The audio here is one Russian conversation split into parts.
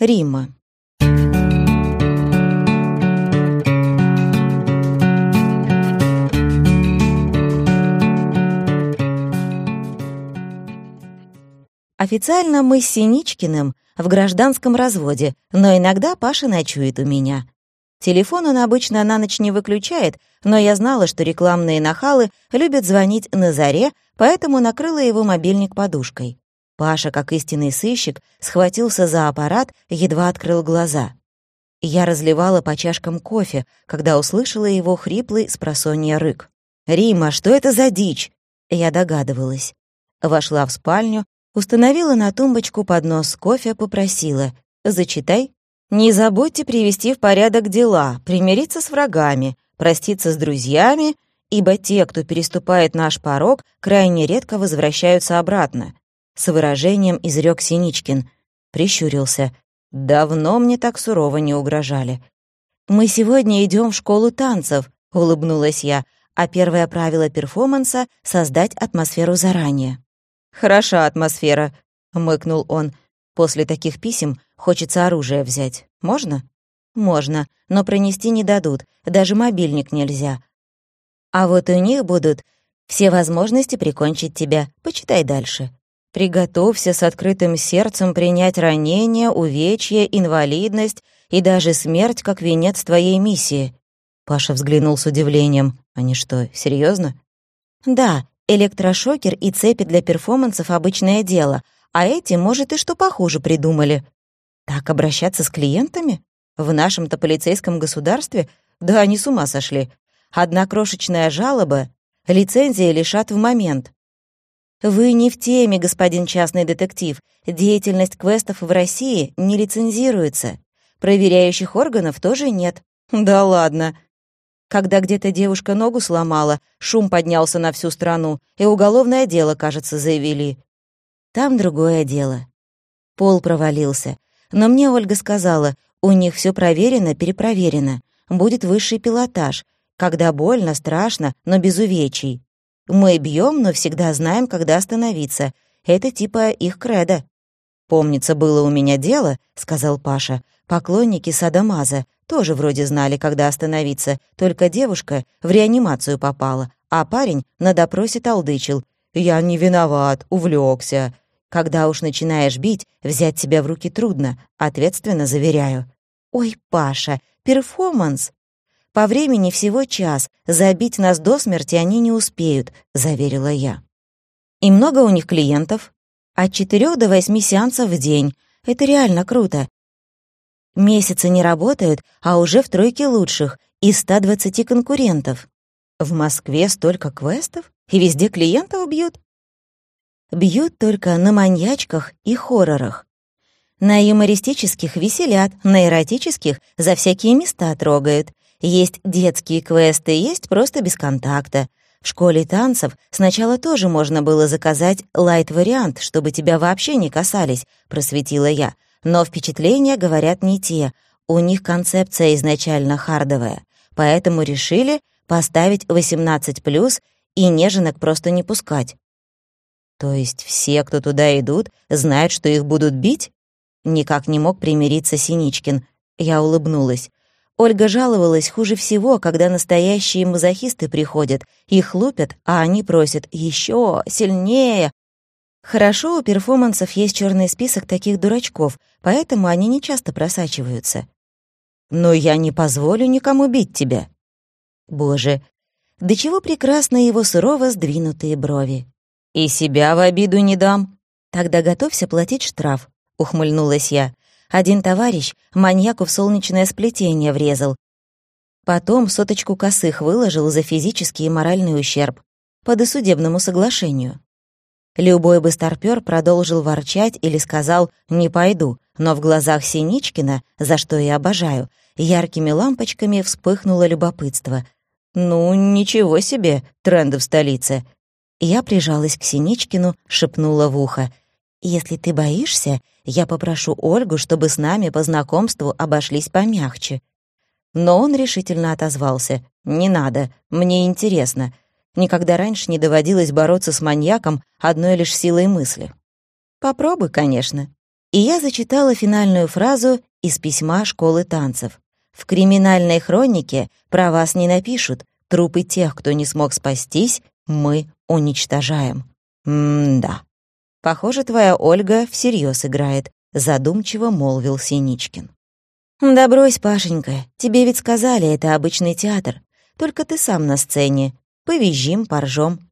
Рима. Официально мы с Синичкиным в гражданском разводе, но иногда Паша ночует у меня. Телефон он обычно на ночь не выключает, но я знала, что рекламные нахалы любят звонить на заре, поэтому накрыла его мобильник подушкой. Паша, как истинный сыщик, схватился за аппарат, едва открыл глаза. Я разливала по чашкам кофе, когда услышала его хриплый с просонья рык. «Рима, что это за дичь?» Я догадывалась. Вошла в спальню, Установила на тумбочку поднос кофе, попросила. «Зачитай». «Не забудьте привести в порядок дела, примириться с врагами, проститься с друзьями, ибо те, кто переступает наш порог, крайне редко возвращаются обратно». С выражением изрек Синичкин. Прищурился. «Давно мне так сурово не угрожали». «Мы сегодня идем в школу танцев», — улыбнулась я, а первое правило перформанса — создать атмосферу заранее. «Хороша атмосфера», — мыкнул он. «После таких писем хочется оружие взять. Можно?» «Можно, но пронести не дадут, даже мобильник нельзя. А вот у них будут все возможности прикончить тебя. Почитай дальше. Приготовься с открытым сердцем принять ранение, увечье, инвалидность и даже смерть как венец твоей миссии». Паша взглянул с удивлением. «Они что, серьезно? «Да, Электрошокер и цепи для перформансов — обычное дело, а эти, может, и что похуже придумали. Так обращаться с клиентами? В нашем-то полицейском государстве? Да они с ума сошли. Одна крошечная жалоба, лицензия лишат в момент. Вы не в теме, господин частный детектив. Деятельность квестов в России не лицензируется. Проверяющих органов тоже нет. Да ладно. Когда где-то девушка ногу сломала, шум поднялся на всю страну, и уголовное дело, кажется, заявили. Там другое дело. Пол провалился. Но мне Ольга сказала, у них все проверено, перепроверено. Будет высший пилотаж, когда больно, страшно, но без увечий. Мы бьем, но всегда знаем, когда остановиться. Это типа их кредо. «Помнится, было у меня дело», — сказал Паша. «Поклонники Садамаза тоже вроде знали, когда остановиться, только девушка в реанимацию попала, а парень на допросе толдычил. «Я не виноват, увлекся. Когда уж начинаешь бить, взять себя в руки трудно, ответственно заверяю. «Ой, Паша, перформанс!» «По времени всего час, забить нас до смерти они не успеют», — заверила я. «И много у них клиентов?» «От четырех до восьми сеансов в день. Это реально круто. Месяцы не работают, а уже в тройке лучших, из 120 конкурентов. В Москве столько квестов, и везде клиентов бьют. Бьют только на маньячках и хоррорах. На юмористических веселят, на эротических за всякие места трогают. Есть детские квесты, есть просто без контакта. В школе танцев сначала тоже можно было заказать лайт-вариант, чтобы тебя вообще не касались, просветила я. Но впечатления, говорят, не те. У них концепция изначально хардовая. Поэтому решили поставить 18+, и неженок просто не пускать. То есть все, кто туда идут, знают, что их будут бить? Никак не мог примириться Синичкин. Я улыбнулась. Ольга жаловалась хуже всего, когда настоящие мазохисты приходят, их лупят, а они просят еще сильнее, Хорошо, у перформансов есть черный список таких дурачков, поэтому они не часто просачиваются. Но я не позволю никому бить тебя. Боже, до чего прекрасны его сурово сдвинутые брови. И себя в обиду не дам. Тогда готовься платить штраф, ухмыльнулась я. Один товарищ маньяку в солнечное сплетение врезал. Потом соточку косых выложил за физический и моральный ущерб по досудебному соглашению. Любой бы старпёр продолжил ворчать или сказал «не пойду», но в глазах Синичкина, за что я обожаю, яркими лампочками вспыхнуло любопытство. «Ну, ничего себе, тренды в столице!» Я прижалась к Синичкину, шепнула в ухо. «Если ты боишься, я попрошу Ольгу, чтобы с нами по знакомству обошлись помягче». Но он решительно отозвался. «Не надо, мне интересно. Никогда раньше не доводилось бороться с маньяком одной лишь силой мысли. Попробуй, конечно. И я зачитала финальную фразу из письма школы танцев. «В криминальной хронике про вас не напишут. Трупы тех, кто не смог спастись, мы уничтожаем». М-да. Похоже, твоя Ольга всерьез играет, задумчиво молвил Синичкин. «Да брось, Пашенька, тебе ведь сказали, это обычный театр. Только ты сам на сцене. Повизжим, поржем».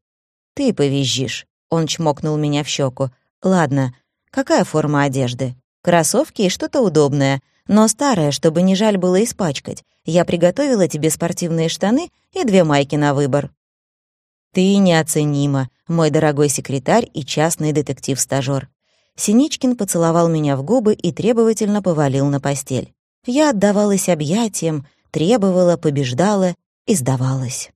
«Ты повизжишь», — он чмокнул меня в щеку. «Ладно, какая форма одежды? Кроссовки и что-то удобное, но старое, чтобы не жаль было испачкать. Я приготовила тебе спортивные штаны и две майки на выбор». «Ты неоценима, мой дорогой секретарь и частный детектив-стажёр». Синичкин поцеловал меня в губы и требовательно повалил на постель. Я отдавалась объятиям, требовала, побеждала и сдавалась.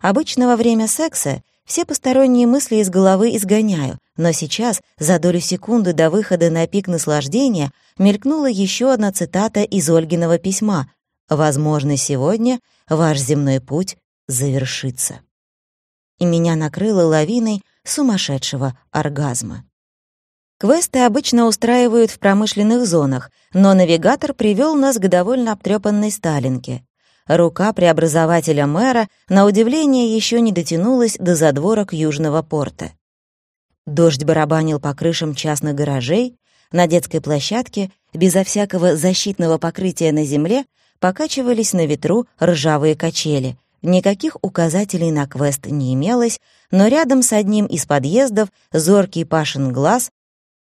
Обычно во время секса все посторонние мысли из головы изгоняю, но сейчас, за долю секунды до выхода на пик наслаждения, мелькнула еще одна цитата из Ольгиного письма «Возможно, сегодня ваш земной путь завершится». И меня накрыло лавиной сумасшедшего оргазма. Квесты обычно устраивают в промышленных зонах, но навигатор привел нас к довольно обтрепанной Сталинке. Рука преобразователя мэра, на удивление, еще не дотянулась до задворок Южного порта. Дождь барабанил по крышам частных гаражей, на детской площадке, безо всякого защитного покрытия на земле, покачивались на ветру ржавые качели. Никаких указателей на квест не имелось, но рядом с одним из подъездов зоркий Пашин глаз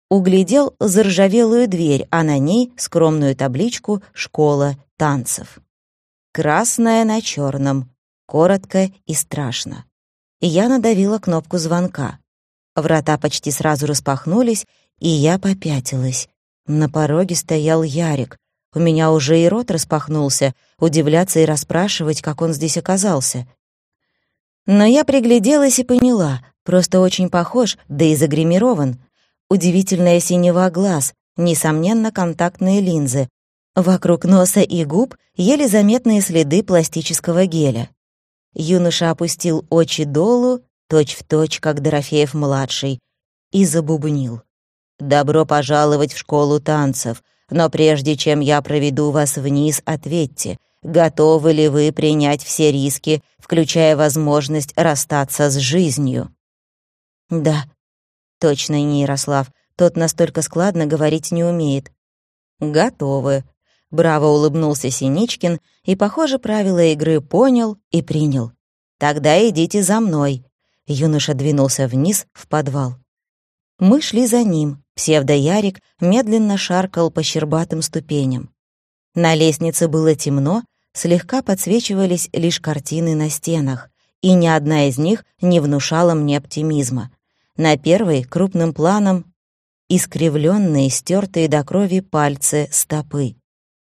углядел заржавелую дверь, а на ней скромную табличку «Школа танцев». Красное на черном, коротко и страшно. я надавила кнопку звонка. Врата почти сразу распахнулись, и я попятилась. На пороге стоял Ярик. У меня уже и рот распахнулся, удивляться и расспрашивать, как он здесь оказался. Но я пригляделась и поняла, просто очень похож, да и загримирован. Удивительная синева глаз, несомненно, контактные линзы. Вокруг носа и губ еле заметные следы пластического геля. Юноша опустил очи долу, точь-в-точь, как Дорофеев-младший, и забубнил. «Добро пожаловать в школу танцев, но прежде чем я проведу вас вниз, ответьте, готовы ли вы принять все риски, включая возможность расстаться с жизнью?» «Да», Точно не Ярослав. Тот настолько складно говорить не умеет. Готовы. Браво улыбнулся Синичкин и, похоже, правила игры понял и принял. Тогда идите за мной. Юноша двинулся вниз в подвал. Мы шли за ним. Псевдоярик медленно шаркал по щербатым ступеням. На лестнице было темно, слегка подсвечивались лишь картины на стенах, и ни одна из них не внушала мне оптимизма. На первой крупным планом искривленные, стертые до крови пальцы стопы.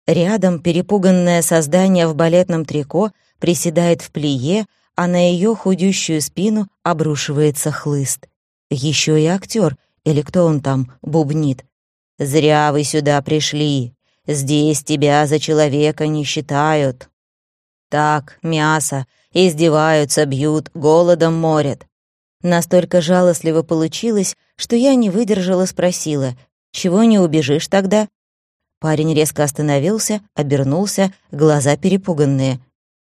Рядом перепуганное создание в балетном трико приседает в плие, а на ее худющую спину обрушивается хлыст. Еще и актер, или кто он там, бубнит. «Зря вы сюда пришли. Здесь тебя за человека не считают». Так, мясо, издеваются, бьют, голодом морят. Настолько жалостливо получилось, что я не выдержала, спросила, «Чего не убежишь тогда?» Парень резко остановился, обернулся, глаза перепуганные.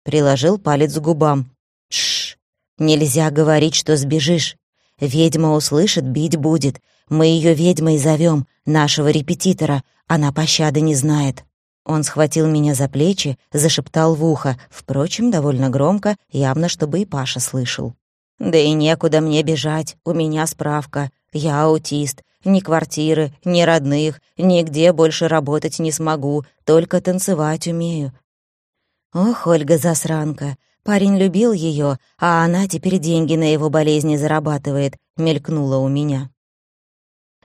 Приложил палец к губам. «Тш! Нельзя говорить, что сбежишь. Ведьма услышит, бить будет. Мы ее ведьмой зовем, нашего репетитора. Она пощады не знает». Он схватил меня за плечи, зашептал в ухо, впрочем, довольно громко, явно, чтобы и Паша слышал. Да и некуда мне бежать, у меня справка. Я аутист. Ни квартиры, ни родных, нигде больше работать не смогу, только танцевать умею. Ох, Ольга засранка. Парень любил ее, а она теперь деньги на его болезни зарабатывает, мелькнула у меня.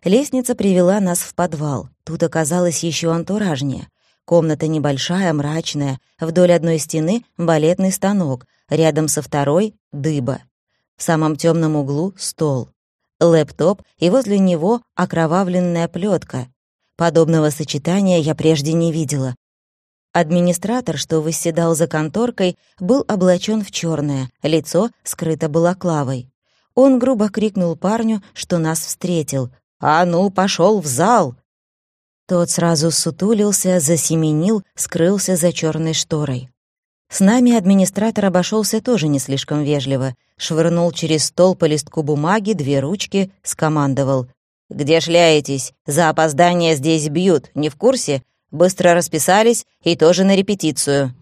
Лестница привела нас в подвал. Тут оказалось еще антуражнее. Комната небольшая, мрачная, вдоль одной стены — балетный станок, рядом со второй — дыба. В самом темном углу — стол. Лэптоп и возле него окровавленная плетка. Подобного сочетания я прежде не видела. Администратор, что восседал за конторкой, был облачен в черное, лицо скрыто балаклавой. Он грубо крикнул парню, что нас встретил. «А ну, пошел в зал!» Тот сразу сутулился, засеменил, скрылся за черной шторой. С нами администратор обошелся тоже не слишком вежливо, швырнул через стол по листку бумаги, две ручки, скомандовал. «Где шляетесь? За опоздание здесь бьют, не в курсе? Быстро расписались и тоже на репетицию».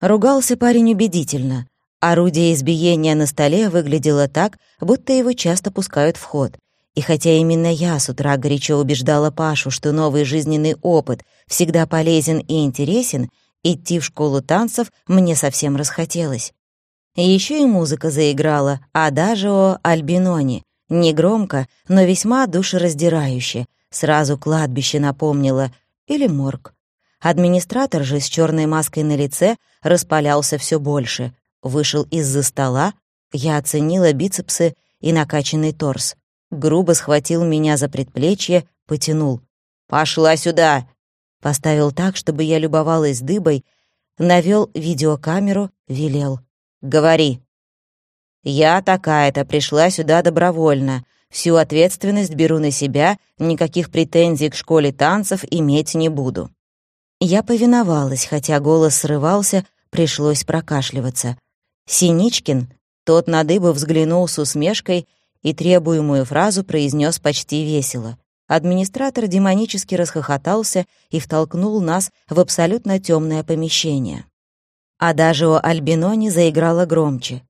Ругался парень убедительно. Орудие избиения на столе выглядело так, будто его часто пускают в ход. И хотя именно я с утра горячо убеждала Пашу, что новый жизненный опыт всегда полезен и интересен, идти в школу танцев мне совсем расхотелось. Еще и музыка заиграла, а даже о Альбиноне. Негромко, но весьма душераздирающе. Сразу кладбище напомнило. Или морг. Администратор же с черной маской на лице распалялся все больше. Вышел из-за стола, я оценила бицепсы и накачанный торс грубо схватил меня за предплечье, потянул. «Пошла сюда!» Поставил так, чтобы я любовалась дыбой, навел видеокамеру, велел. «Говори». «Я такая-то пришла сюда добровольно. Всю ответственность беру на себя, никаких претензий к школе танцев иметь не буду». Я повиновалась, хотя голос срывался, пришлось прокашливаться. Синичкин, тот на дыбу взглянул с усмешкой и требуемую фразу произнес почти весело. Администратор демонически расхохотался и втолкнул нас в абсолютно темное помещение. А даже у Альбинони заиграла громче.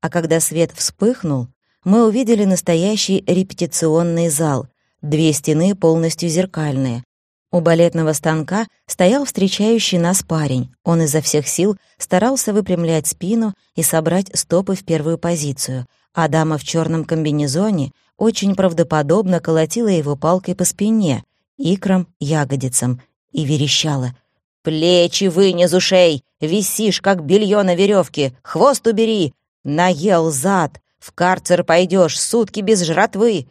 А когда свет вспыхнул, мы увидели настоящий репетиционный зал, две стены полностью зеркальные. У балетного станка стоял встречающий нас парень. Он изо всех сил старался выпрямлять спину и собрать стопы в первую позицию — а дама в черном комбинезоне очень правдоподобно колотила его палкой по спине, икрам, ягодицам и верещала. «Плечи вынес ушей! Висишь, как белье на веревке! Хвост убери! Наел зад! В карцер пойдешь, сутки без жратвы!»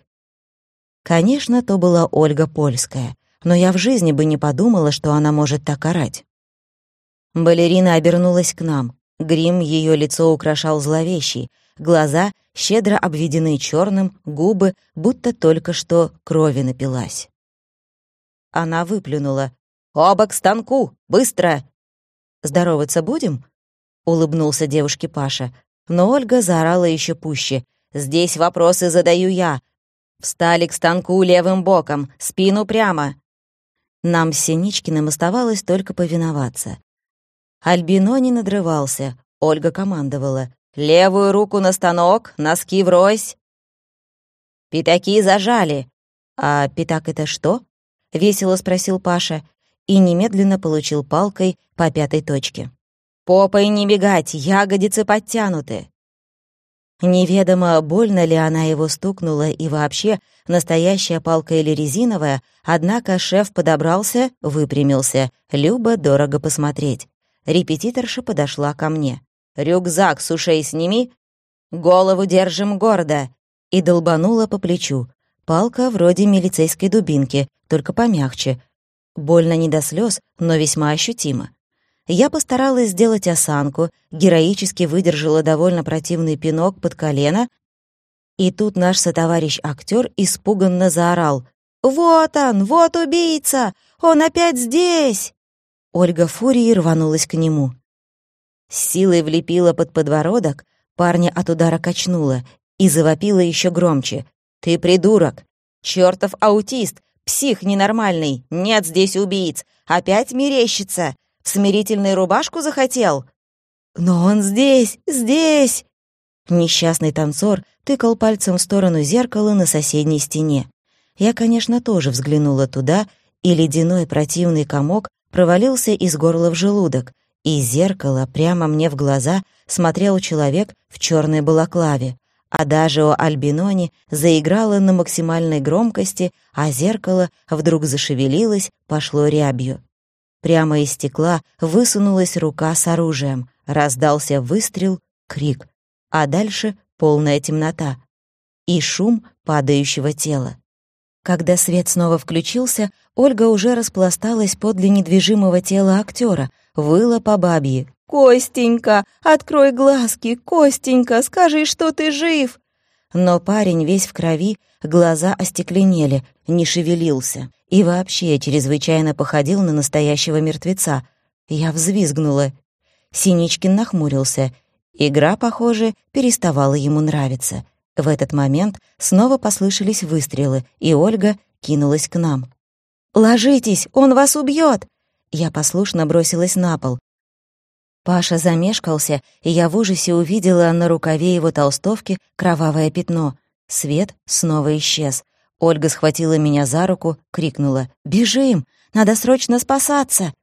Конечно, то была Ольга Польская, но я в жизни бы не подумала, что она может так орать. Балерина обернулась к нам. Грим ее лицо украшал зловещий, глаза щедро обведены черным, губы, будто только что крови напилась. Она выплюнула. «Оба к станку! Быстро!» «Здороваться будем?» — улыбнулся девушке Паша. Но Ольга заорала еще пуще. «Здесь вопросы задаю я. Встали к станку левым боком, спину прямо». Нам с Синичкиным оставалось только повиноваться. Альбино не надрывался, Ольга командовала. Левую руку на станок, носки врозь. Пятаки зажали. А пятак это что? Весело спросил Паша и немедленно получил палкой по пятой точке. Попой не бегать, ягодицы подтянуты. Неведомо, больно ли она его стукнула и вообще, настоящая палка или резиновая, однако шеф подобрался, выпрямился. Люба дорого посмотреть. Репетиторша подошла ко мне. «Рюкзак с ушей сними, голову держим гордо!» и долбанула по плечу. Палка вроде милицейской дубинки, только помягче. Больно не до слез, но весьма ощутимо. Я постаралась сделать осанку, героически выдержала довольно противный пинок под колено, и тут наш сотоварищ-актер испуганно заорал. «Вот он! Вот убийца! Он опять здесь!» Ольга фурией рванулась к нему. С силой влепила под подбородок, парня от удара качнула и завопила еще громче. «Ты придурок! Чертов аутист! Псих ненормальный! Нет здесь убийц! Опять мерещится! В смирительную рубашку захотел?» «Но он здесь! Здесь!» Несчастный танцор тыкал пальцем в сторону зеркала на соседней стене. Я, конечно, тоже взглянула туда, и ледяной противный комок провалился из горла в желудок, из зеркала прямо мне в глаза смотрел человек в черной балаклаве, а даже у Альбинони заиграло на максимальной громкости, а зеркало вдруг зашевелилось, пошло рябью. Прямо из стекла высунулась рука с оружием, раздался выстрел, крик, а дальше полная темнота и шум падающего тела. Когда свет снова включился, Ольга уже распласталась подле недвижимого тела актера, выла по бабье. «Костенька, открой глазки! Костенька, скажи, что ты жив!» Но парень весь в крови, глаза остекленели, не шевелился и вообще чрезвычайно походил на настоящего мертвеца. Я взвизгнула. Синичкин нахмурился. Игра, похоже, переставала ему нравиться. В этот момент снова послышались выстрелы, и Ольга кинулась к нам. «Ложитесь, он вас убьет! Я послушно бросилась на пол. Паша замешкался, и я в ужасе увидела на рукаве его толстовки кровавое пятно. Свет снова исчез. Ольга схватила меня за руку, крикнула «Бежим! Надо срочно спасаться!»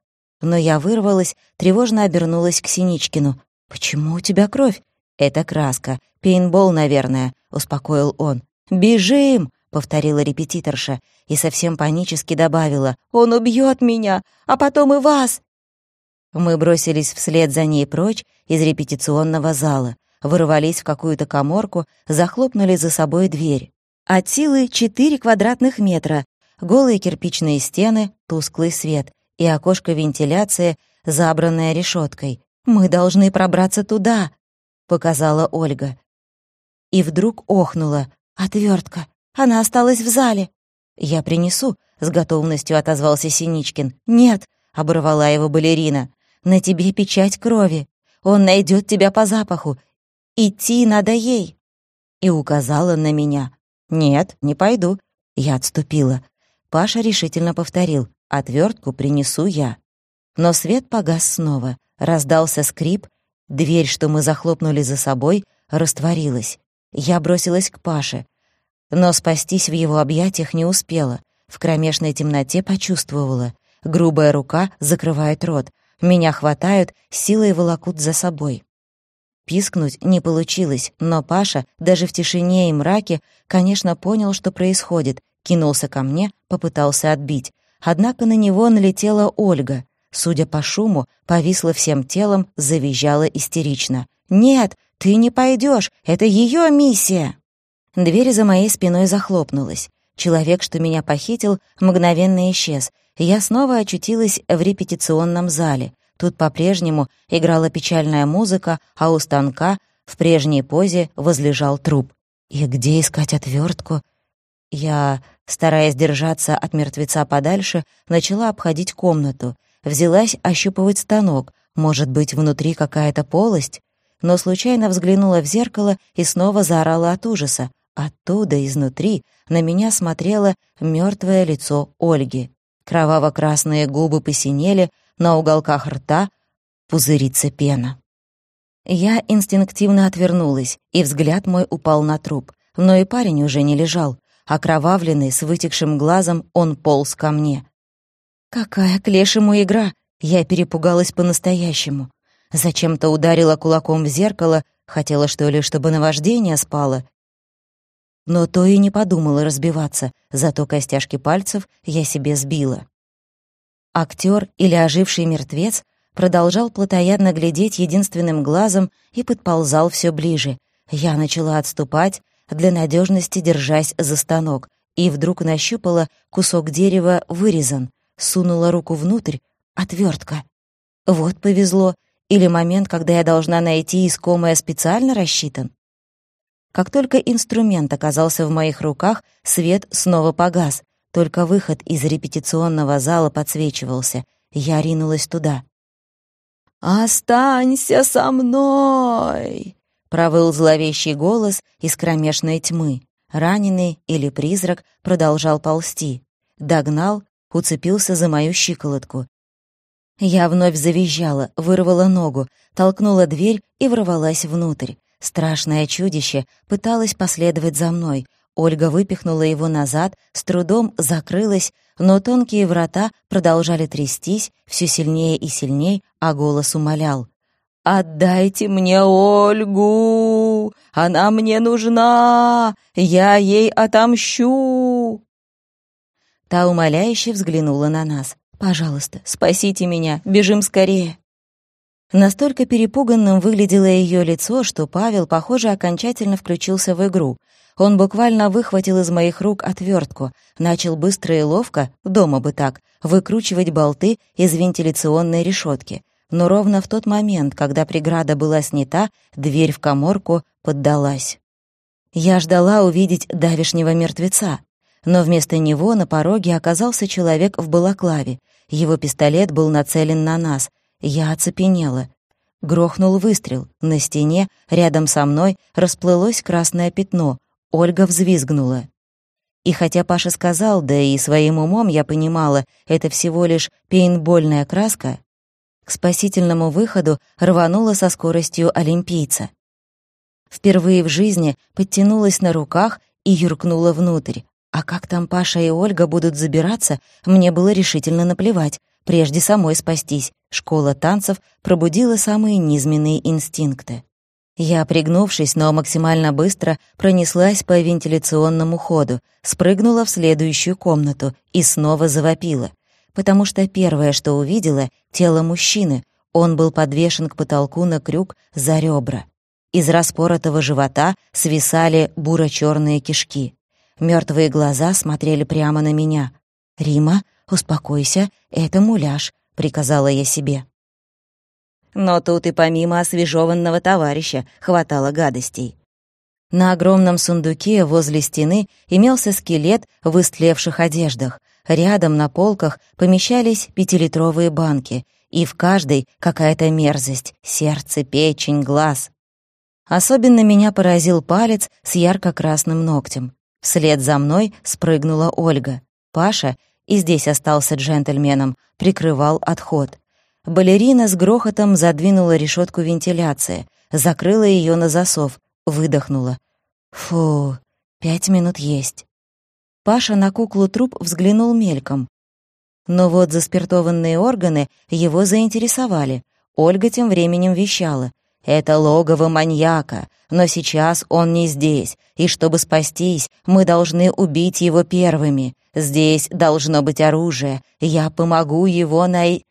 Но я вырвалась, тревожно обернулась к Синичкину. «Почему у тебя кровь?» «Это краска. Пейнтбол, наверное», — успокоил он. «Бежим!» — повторила репетиторша и совсем панически добавила. «Он убьет меня, а потом и вас!» Мы бросились вслед за ней прочь из репетиционного зала, вырвались в какую-то коморку, захлопнули за собой дверь. От силы 4 квадратных метра, голые кирпичные стены, тусклый свет и окошко вентиляции, забранное решеткой. «Мы должны пробраться туда», — показала Ольга. И вдруг охнула. «Отвертка! Она осталась в зале!» «Я принесу», — с готовностью отозвался Синичкин. «Нет», — оборвала его балерина. На тебе печать крови. Он найдет тебя по запаху. Идти надо ей». И указала на меня. «Нет, не пойду». Я отступила. Паша решительно повторил. «Отвертку принесу я». Но свет погас снова. Раздался скрип. Дверь, что мы захлопнули за собой, растворилась. Я бросилась к Паше. Но спастись в его объятиях не успела. В кромешной темноте почувствовала. Грубая рука закрывает рот, меня хватают, силой волокут за собой. Пискнуть не получилось, но Паша, даже в тишине и мраке, конечно, понял, что происходит, кинулся ко мне, попытался отбить. Однако на него налетела Ольга. Судя по шуму, повисла всем телом, завизжала истерично. «Нет, ты не пойдешь, это ее миссия!» Дверь за моей спиной захлопнулась. Человек, что меня похитил, мгновенно исчез, я снова очутилась в репетиционном зале. Тут по-прежнему играла печальная музыка, а у станка в прежней позе возлежал труп. И где искать отвертку? Я, стараясь держаться от мертвеца подальше, начала обходить комнату. Взялась ощупывать станок. Может быть, внутри какая-то полость? Но случайно взглянула в зеркало и снова заорала от ужаса. Оттуда, изнутри, на меня смотрело мертвое лицо Ольги. Кроваво-красные губы посинели, на уголках рта пузырится пена. Я инстинктивно отвернулась, и взгляд мой упал на труп. Но и парень уже не лежал. Окровавленный, с вытекшим глазом, он полз ко мне. «Какая к лешему игра!» Я перепугалась по-настоящему. Зачем-то ударила кулаком в зеркало, хотела, что ли, чтобы наваждение спало, но то и не подумала разбиваться, зато костяшки пальцев я себе сбила. Актер или оживший мертвец продолжал плотоядно глядеть единственным глазом и подползал все ближе. Я начала отступать, для надежности держась за станок, и вдруг нащупала кусок дерева вырезан, сунула руку внутрь, отвертка. Вот повезло, или момент, когда я должна найти искомое специально рассчитан. Как только инструмент оказался в моих руках, свет снова погас. Только выход из репетиционного зала подсвечивался. Я ринулась туда. «Останься со мной!» — провыл зловещий голос из кромешной тьмы. Раненый или призрак продолжал ползти. Догнал, уцепился за мою щиколотку. Я вновь завизжала, вырвала ногу, толкнула дверь и ворвалась внутрь. Страшное чудище пыталось последовать за мной. Ольга выпихнула его назад, с трудом закрылась, но тонкие врата продолжали трястись все сильнее и сильнее, а голос умолял. «Отдайте мне Ольгу! Она мне нужна! Я ей отомщу!» Та умоляюще взглянула на нас. «Пожалуйста, спасите меня, бежим скорее!» Настолько перепуганным выглядело ее лицо, что Павел, похоже, окончательно включился в игру. Он буквально выхватил из моих рук отвертку, начал быстро и ловко, дома бы так, выкручивать болты из вентиляционной решетки. Но ровно в тот момент, когда преграда была снята, дверь в коморку поддалась. Я ждала увидеть давишнего мертвеца, но вместо него на пороге оказался человек в балаклаве. Его пистолет был нацелен на нас. Я оцепенела. Грохнул выстрел. На стене, рядом со мной, расплылось красное пятно. Ольга взвизгнула. И хотя Паша сказал, да и своим умом я понимала, это всего лишь пейнтбольная краска, к спасительному выходу рванула со скоростью олимпийца. Впервые в жизни подтянулась на руках и юркнула внутрь. А как там Паша и Ольга будут забираться, мне было решительно наплевать, прежде самой спастись. Школа танцев пробудила самые низменные инстинкты. Я, пригнувшись, но максимально быстро, пронеслась по вентиляционному ходу, спрыгнула в следующую комнату и снова завопила. Потому что первое, что увидела — тело мужчины. Он был подвешен к потолку на крюк за ребра. Из распоротого живота свисали буро черные кишки. Мертвые глаза смотрели прямо на меня. «Рима, успокойся, это муляж», — приказала я себе. Но тут и помимо освежеванного товарища хватало гадостей. На огромном сундуке возле стены имелся скелет в истлевших одеждах. Рядом на полках помещались пятилитровые банки, и в каждой какая-то мерзость — сердце, печень, глаз. Особенно меня поразил палец с ярко-красным ногтем. Вслед за мной спрыгнула Ольга. Паша, и здесь остался джентльменом, прикрывал отход. Балерина с грохотом задвинула решетку вентиляции, закрыла ее на засов, выдохнула. «Фу, пять минут есть». Паша на куклу-труп взглянул мельком. Но вот заспиртованные органы его заинтересовали. Ольга тем временем вещала. «Это логово маньяка. Но сейчас он не здесь, и чтобы спастись, мы должны убить его первыми. Здесь должно быть оружие. Я помогу его най...»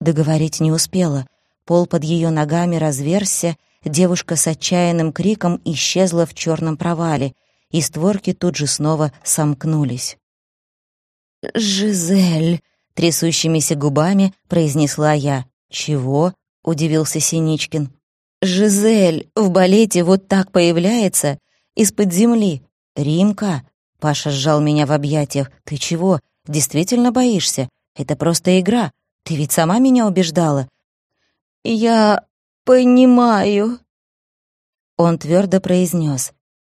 Договорить не успела. Пол под ее ногами разверзся, девушка с отчаянным криком исчезла в черном провале, и створки тут же снова сомкнулись. «Жизель!» — трясущимися губами произнесла я. «Чего?» — удивился Синичкин. «Жизель в балете вот так появляется из-под земли. Римка!» Паша сжал меня в объятиях. «Ты чего? Действительно боишься? Это просто игра. Ты ведь сама меня убеждала». «Я понимаю». Он твердо произнес.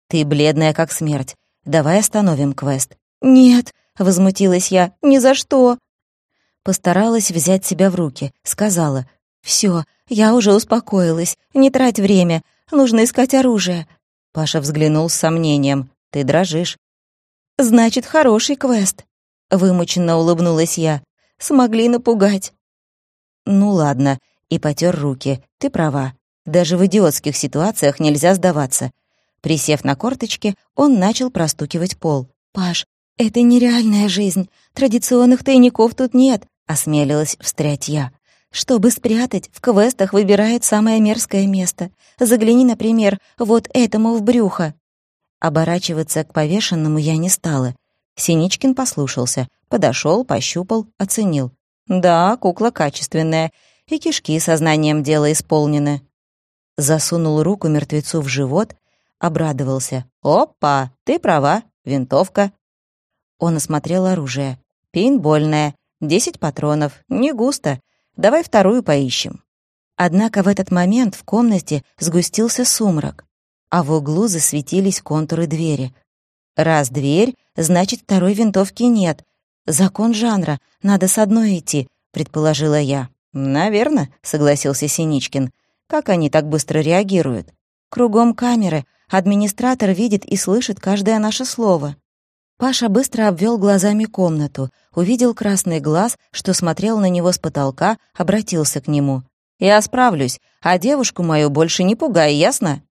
«Ты бледная, как смерть. Давай остановим квест». «Нет», — возмутилась я, — «ни за что». Постаралась взять себя в руки, сказала. «Всё, я уже успокоилась. Не трать время. Нужно искать оружие». Паша взглянул с сомнением. «Ты дрожишь». «Значит, хороший квест». Вымученно улыбнулась я. «Смогли напугать». «Ну ладно», и потер руки. «Ты права. Даже в идиотских ситуациях нельзя сдаваться». Присев на корточки, он начал простукивать пол. «Паш, это нереальная жизнь. Традиционных тайников тут нет», — осмелилась встрять я. Чтобы спрятать, в квестах выбирают самое мерзкое место. Загляни, например, вот этому в брюхо. Оборачиваться к повешенному я не стала. Синичкин послушался, подошел, пощупал, оценил. Да, кукла качественная, и кишки сознанием дела исполнены. Засунул руку мертвецу в живот, обрадовался. «Опа, ты права, винтовка». Он осмотрел оружие. «Пейнтбольное, десять патронов, не густо, Давай вторую поищем». Однако в этот момент в комнате сгустился сумрак, а в углу засветились контуры двери. Раз дверь, значит, второй винтовки нет. Закон жанра, надо с одной идти, предположила я. «Наверно», — согласился Синичкин. «Как они так быстро реагируют? Кругом камеры, администратор видит и слышит каждое наше слово». Паша быстро обвел глазами комнату, увидел красный глаз, что смотрел на него с потолка, обратился к нему. «Я справлюсь, а девушку мою больше не пугай, ясно?»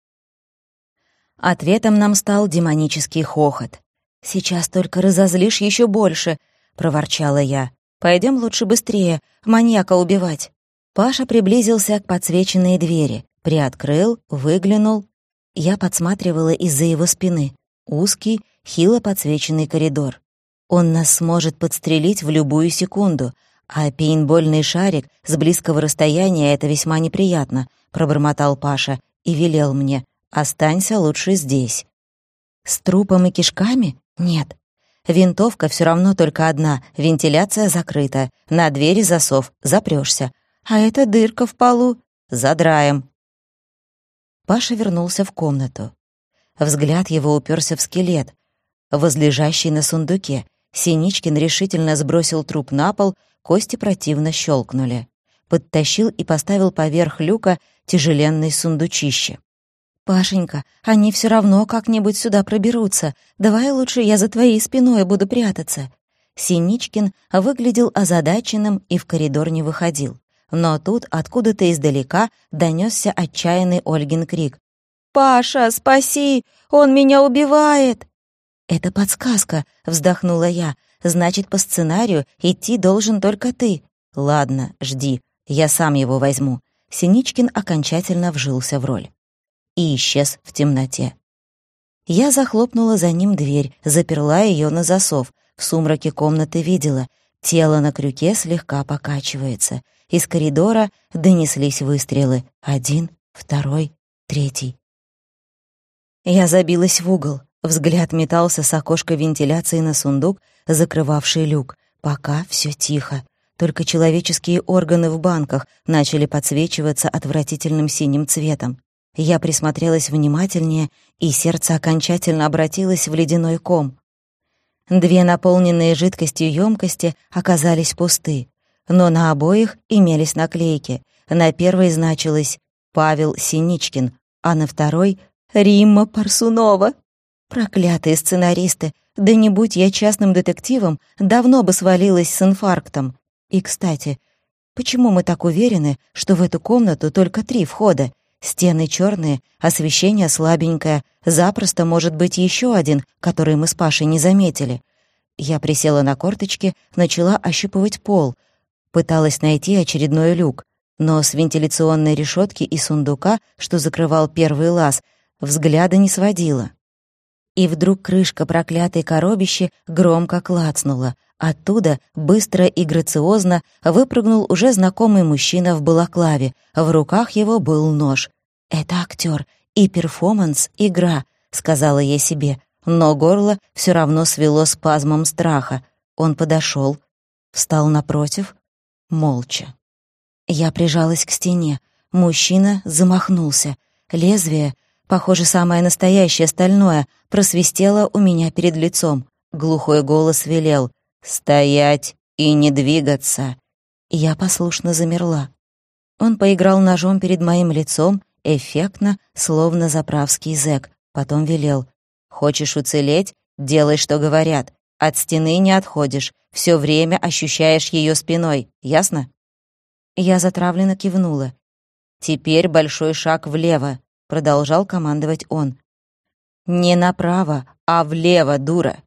Ответом нам стал демонический хохот. «Сейчас только разозлишь еще больше», — проворчала я. Пойдем лучше быстрее, маньяка убивать». Паша приблизился к подсвеченной двери, приоткрыл, выглянул. Я подсматривала из-за его спины. Узкий, хило подсвеченный коридор. Он нас сможет подстрелить в любую секунду, а пейнтбольный шарик с близкого расстояния — это весьма неприятно, — пробормотал Паша и велел мне. «Останься лучше здесь». С трупом и кишками? Нет. Винтовка все равно только одна, вентиляция закрыта, на двери засов, запрешься. А эта дырка в полу задраем. Паша вернулся в комнату. Взгляд его уперся в скелет, возлежащий на сундуке. Синичкин решительно сбросил труп на пол, кости противно щелкнули. Подтащил и поставил поверх люка тяжеленный сундучище. «Пашенька, они все равно как-нибудь сюда проберутся. Давай лучше я за твоей спиной буду прятаться». Синичкин выглядел озадаченным и в коридор не выходил. Но тут откуда-то издалека донесся отчаянный Ольгин крик. «Паша, спаси! Он меня убивает!» «Это подсказка», — вздохнула я. «Значит, по сценарию идти должен только ты». «Ладно, жди, я сам его возьму». Синичкин окончательно вжился в роль и исчез в темноте. Я захлопнула за ним дверь, заперла ее на засов. В сумраке комнаты видела. Тело на крюке слегка покачивается. Из коридора донеслись выстрелы. Один, второй, третий. Я забилась в угол. Взгляд метался с окошка вентиляции на сундук, закрывавший люк. Пока все тихо. Только человеческие органы в банках начали подсвечиваться отвратительным синим цветом. Я присмотрелась внимательнее, и сердце окончательно обратилось в ледяной ком. Две наполненные жидкостью емкости оказались пусты, но на обоих имелись наклейки. На первой значилось «Павел Синичкин», а на второй — «Римма Парсунова». Проклятые сценаристы, да не будь я частным детективом, давно бы свалилась с инфарктом. И, кстати, почему мы так уверены, что в эту комнату только три входа, Стены черные, освещение слабенькое, запросто может быть еще один, который мы с Пашей не заметили. Я присела на корточки, начала ощупывать пол, пыталась найти очередной люк, но с вентиляционной решетки и сундука, что закрывал первый лаз, взгляда не сводила. И вдруг крышка проклятой коробищи громко клацнула. Оттуда быстро и грациозно выпрыгнул уже знакомый мужчина в балаклаве. В руках его был нож. «Это актер, и перформанс — игра», — сказала я себе. Но горло все равно свело спазмом страха. Он подошел, встал напротив, молча. Я прижалась к стене. Мужчина замахнулся. Лезвие, похоже, самое настоящее стальное, просвистело у меня перед лицом. Глухой голос велел — «Стоять и не двигаться!» Я послушно замерла. Он поиграл ножом перед моим лицом, эффектно, словно заправский зэк, потом велел. «Хочешь уцелеть? Делай, что говорят. От стены не отходишь, все время ощущаешь ее спиной, ясно?» Я затравленно кивнула. «Теперь большой шаг влево», — продолжал командовать он. «Не направо, а влево, дура!»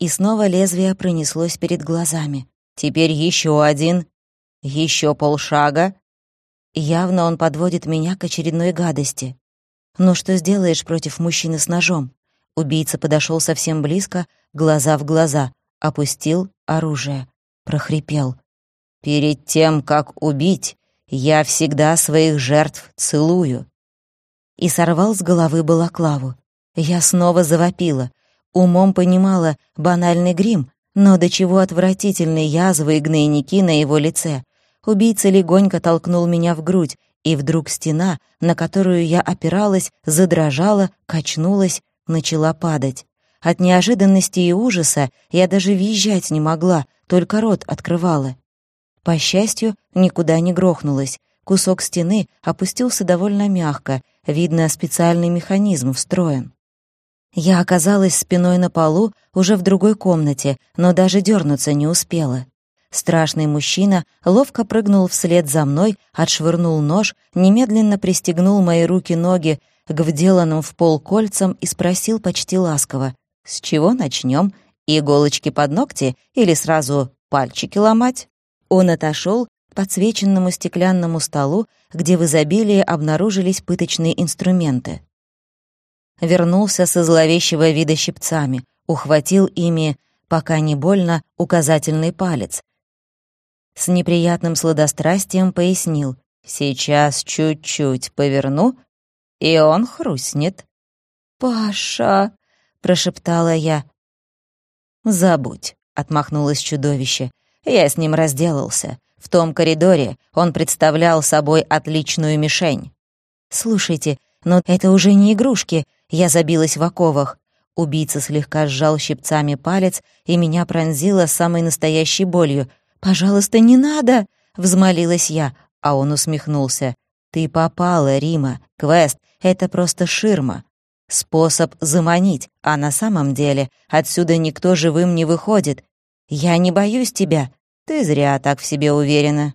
и снова лезвие пронеслось перед глазами. Теперь еще один, еще полшага. Явно он подводит меня к очередной гадости. Но что сделаешь против мужчины с ножом? Убийца подошел совсем близко, глаза в глаза, опустил оружие, прохрипел. «Перед тем, как убить, я всегда своих жертв целую». И сорвал с головы балаклаву. Я снова завопила. Умом понимала банальный грим, но до чего отвратительные язвы и гнойники на его лице. Убийца легонько толкнул меня в грудь, и вдруг стена, на которую я опиралась, задрожала, качнулась, начала падать. От неожиданности и ужаса я даже визжать не могла, только рот открывала. По счастью, никуда не грохнулась. Кусок стены опустился довольно мягко, видно, специальный механизм встроен. Я оказалась спиной на полу уже в другой комнате, но даже дернуться не успела. Страшный мужчина ловко прыгнул вслед за мной, отшвырнул нож, немедленно пристегнул мои руки-ноги к вделанным в пол кольцам и спросил почти ласково, «С чего начнем? Иголочки под ногти или сразу пальчики ломать?» Он отошел подсвеченному стеклянному столу, где в изобилии обнаружились пыточные инструменты вернулся со зловещего вида щипцами, ухватил ими, пока не больно, указательный палец. С неприятным сладострастием пояснил. «Сейчас чуть-чуть поверну, и он хрустнет». «Паша!» —— прошептала я. «Забудь», — отмахнулось чудовище. «Я с ним разделался. В том коридоре он представлял собой отличную мишень». «Слушайте, но это уже не игрушки», — я забилась в оковах. Убийца слегка сжал щипцами палец, и меня пронзило самой настоящей болью. «Пожалуйста, не надо!» — взмолилась я, а он усмехнулся. «Ты попала, Рима. Квест — это просто ширма. Способ заманить, а на самом деле отсюда никто живым не выходит. Я не боюсь тебя. Ты зря так в себе уверена».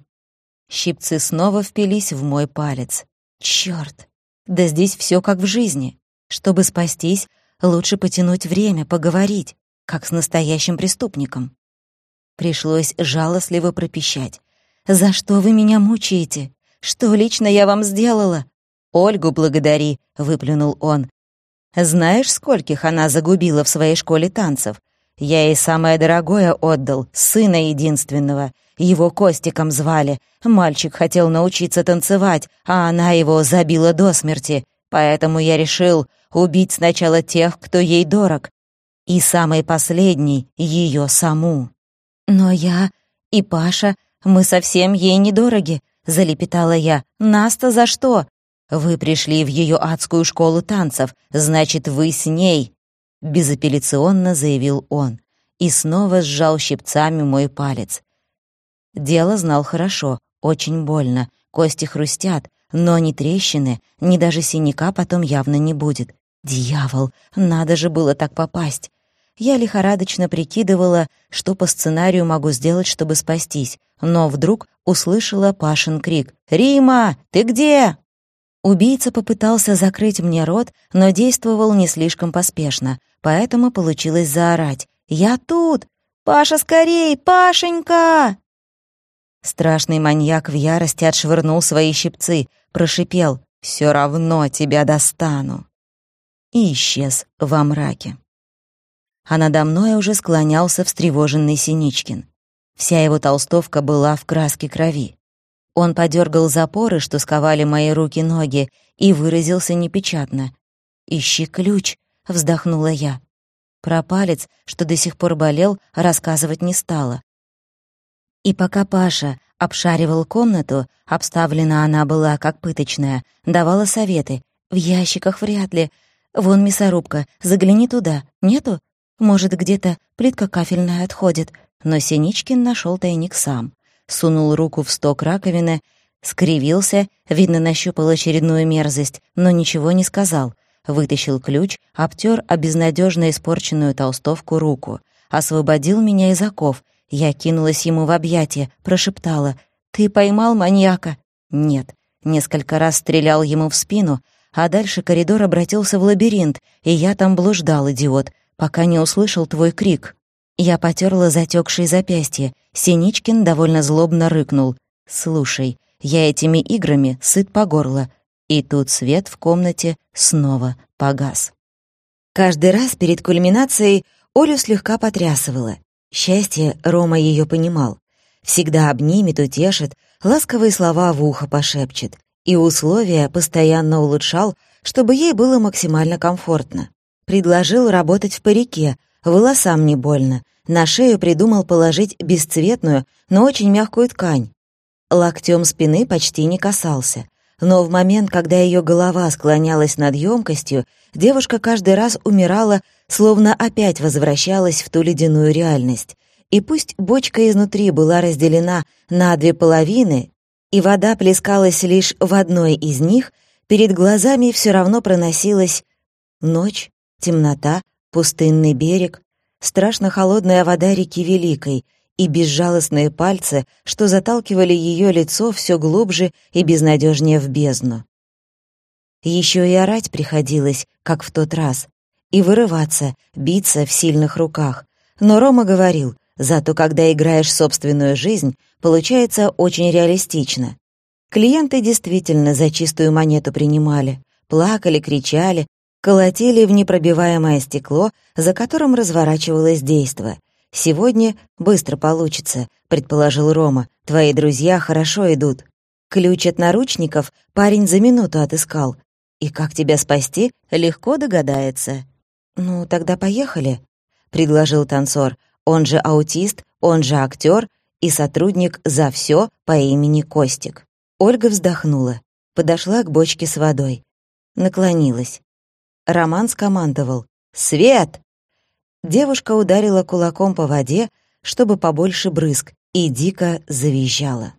Щипцы снова впились в мой палец. Чёрт! Да здесь всё как в жизни. Чтобы спастись, лучше потянуть время, поговорить, как с настоящим преступником. Пришлось жалостливо пропищать. «За что вы меня мучаете? Что лично я вам сделала?» «Ольгу благодари», — выплюнул он. «Знаешь, скольких она загубила в своей школе танцев? Я ей самое дорогое отдал, сына единственного. Его Костиком звали. Мальчик хотел научиться танцевать, а она его забила до смерти. Поэтому я решил убить сначала тех, кто ей дорог, и самый последний — ее саму. «Но я и Паша, мы совсем ей недороги», — залепетала я. «Нас-то за что?» «Вы пришли в ее адскую школу танцев, значит, вы с ней», — безапелляционно заявил он и снова сжал щипцами мой палец. Дело знал хорошо, очень больно, кости хрустят, но ни трещины, ни даже синяка потом явно не будет. Дьявол, надо же было так попасть. Я лихорадочно прикидывала, что по сценарию могу сделать, чтобы спастись, но вдруг услышала Пашин крик «Рима, ты где?» Убийца попытался закрыть мне рот, но действовал не слишком поспешно, поэтому получилось заорать «Я тут! Паша, скорей! Пашенька!» Страшный маньяк в ярости отшвырнул свои щипцы, прошипел «Все равно тебя достану!» и исчез во мраке а надо мной уже склонялся встревоженный Синичкин. Вся его толстовка была в краске крови. Он подергал запоры, что сковали мои руки-ноги, и выразился непечатно. «Ищи ключ», — вздохнула я. Про палец, что до сих пор болел, рассказывать не стала. И пока Паша обшаривал комнату, обставлена она была как пыточная, давала советы. «В ящиках вряд ли. Вон мясорубка, загляни туда. Нету? Может, где-то плитка кафельная отходит, но Синичкин нашел тайник сам. Сунул руку в сток раковины, скривился, видно, нащупал очередную мерзость, но ничего не сказал. Вытащил ключ, обтер о испорченную толстовку руку. Освободил меня из оков. Я кинулась ему в объятия, прошептала. «Ты поймал маньяка?» «Нет». Несколько раз стрелял ему в спину, а дальше коридор обратился в лабиринт, и я там блуждал, идиот пока не услышал твой крик. Я потерла затекшие запястья. Синичкин довольно злобно рыкнул. «Слушай, я этими играми сыт по горло». И тут свет в комнате снова погас. Каждый раз перед кульминацией Олю слегка потрясывало. Счастье Рома ее понимал. Всегда обнимет, утешит, ласковые слова в ухо пошепчет. И условия постоянно улучшал, чтобы ей было максимально комфортно. Предложил работать в парике, волосам не больно. На шею придумал положить бесцветную, но очень мягкую ткань. Локтем спины почти не касался. Но в момент, когда ее голова склонялась над емкостью, девушка каждый раз умирала, словно опять возвращалась в ту ледяную реальность. И пусть бочка изнутри была разделена на две половины, и вода плескалась лишь в одной из них, перед глазами все равно проносилась ночь, темнота, пустынный берег, страшно холодная вода реки Великой и безжалостные пальцы, что заталкивали ее лицо все глубже и безнадежнее в бездну. Еще и орать приходилось, как в тот раз, и вырываться, биться в сильных руках. Но Рома говорил, зато когда играешь собственную жизнь, получается очень реалистично. Клиенты действительно за чистую монету принимали, плакали, кричали, колотили в непробиваемое стекло, за которым разворачивалось действо. «Сегодня быстро получится», — предположил Рома. «Твои друзья хорошо идут». Ключ от наручников парень за минуту отыскал. И как тебя спасти, легко догадается. «Ну, тогда поехали», — предложил танцор. Он же аутист, он же актер и сотрудник «За все» по имени Костик. Ольга вздохнула, подошла к бочке с водой, наклонилась. Роман скомандовал «Свет!». Девушка ударила кулаком по воде, чтобы побольше брызг, и дико завизжала.